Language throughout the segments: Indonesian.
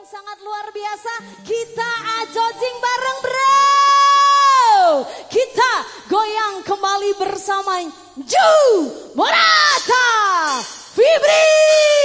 yang sangat luar biasa. Kita ajojing bareng bro. Kita goyang kembali bersama Ju Morata Fibri.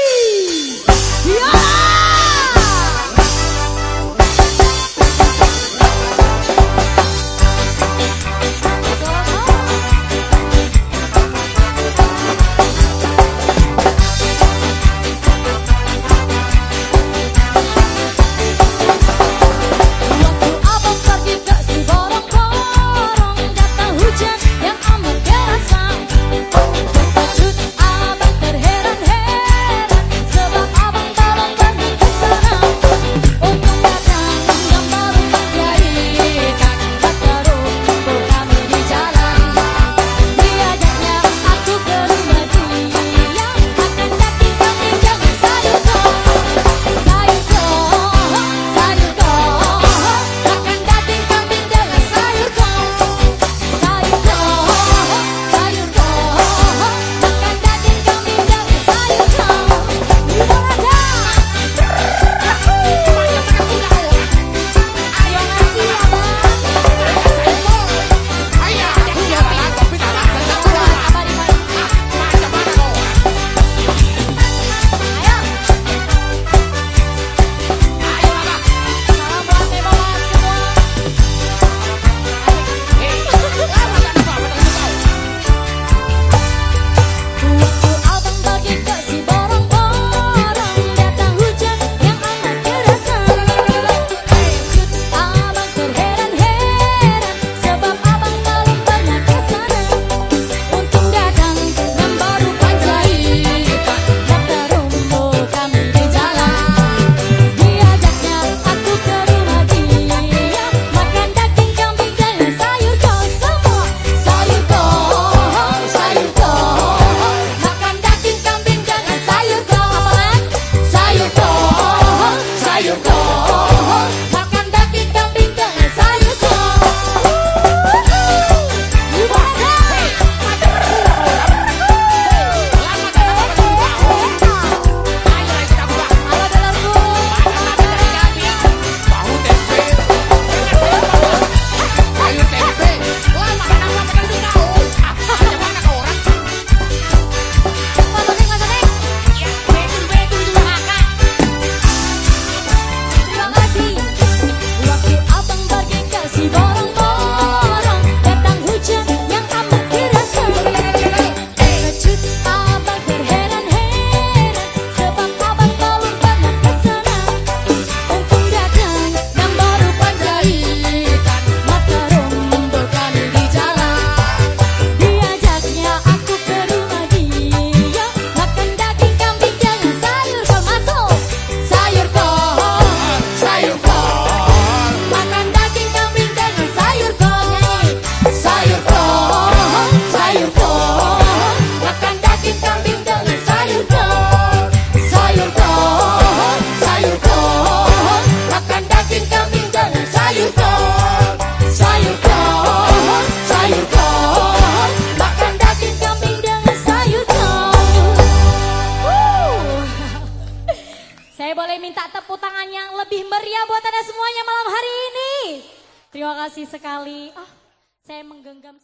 Tangan yang lebih meriah buat Anda semuanya malam hari ini. Terima kasih sekali. Oh, saya menggenggam.